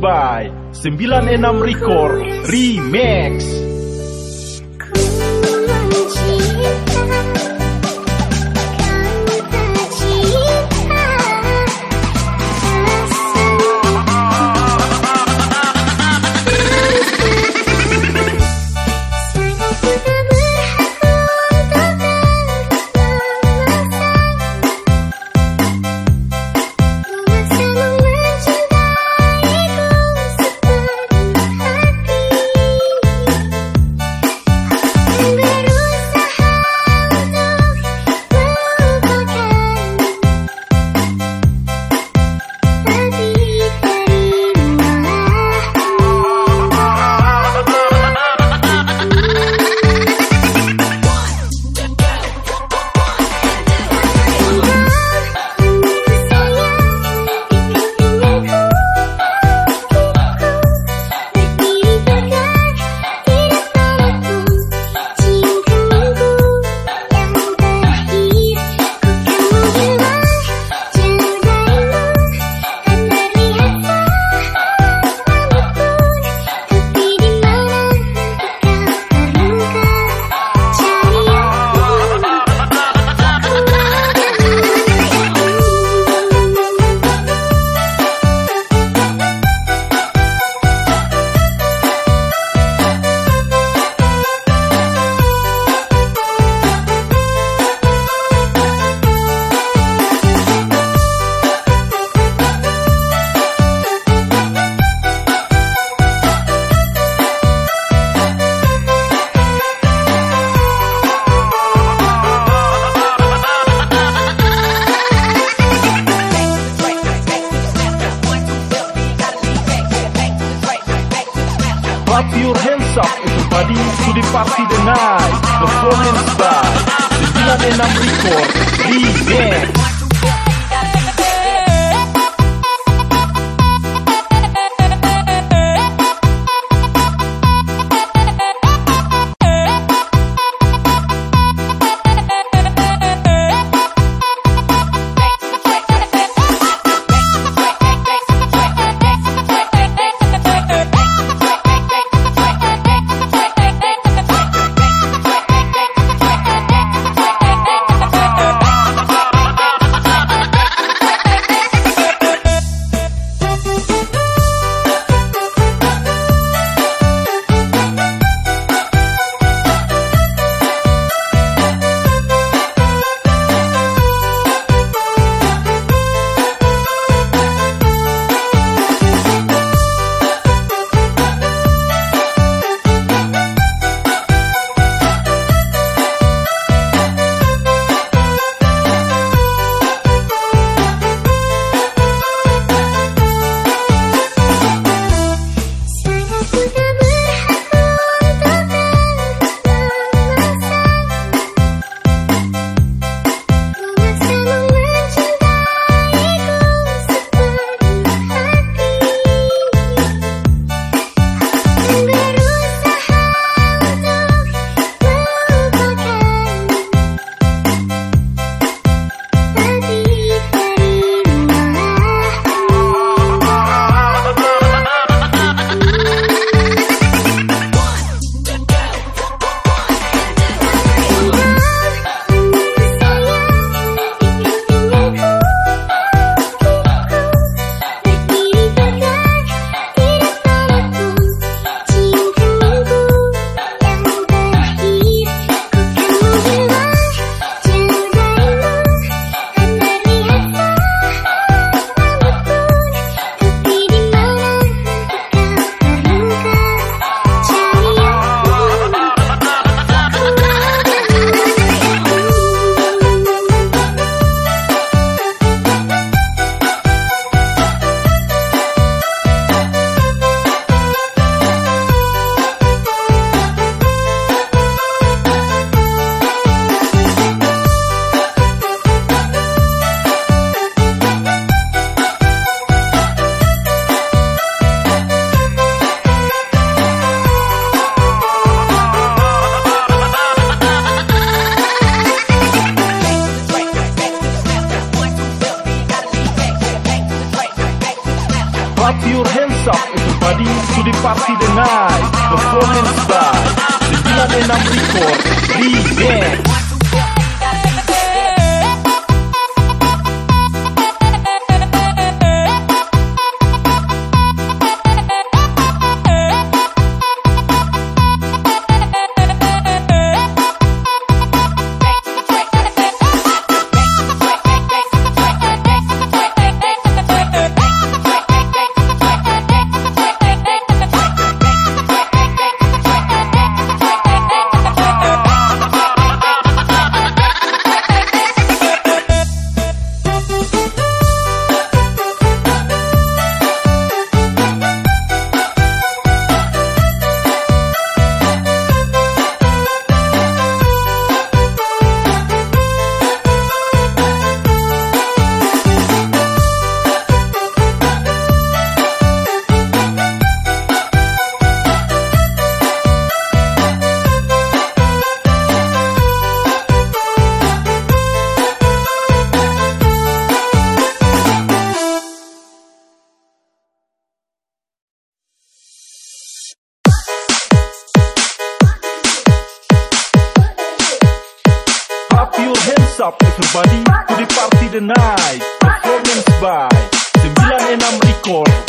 by 96 Record Remix 96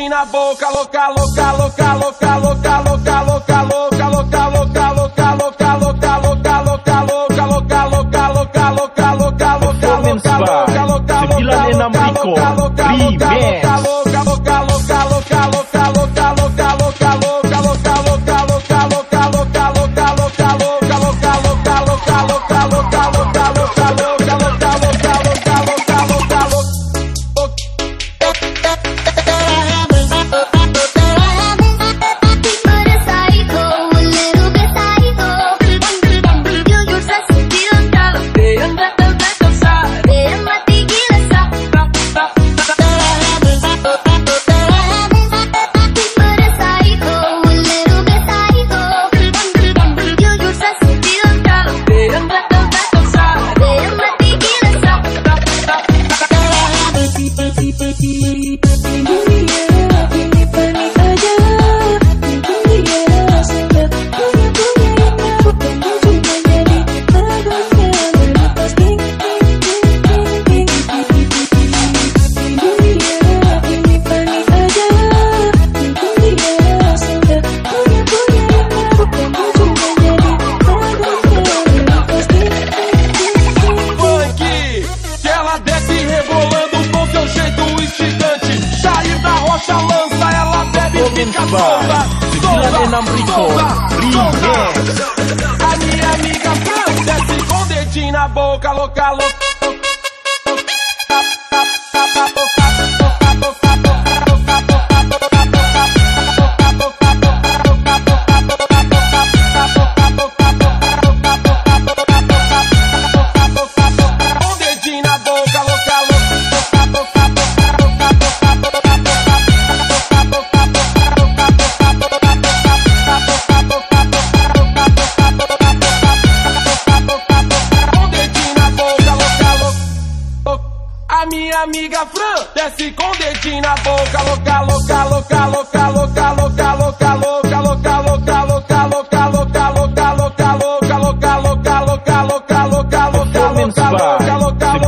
na boca, louca, louca,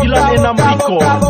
Dylan en Américo.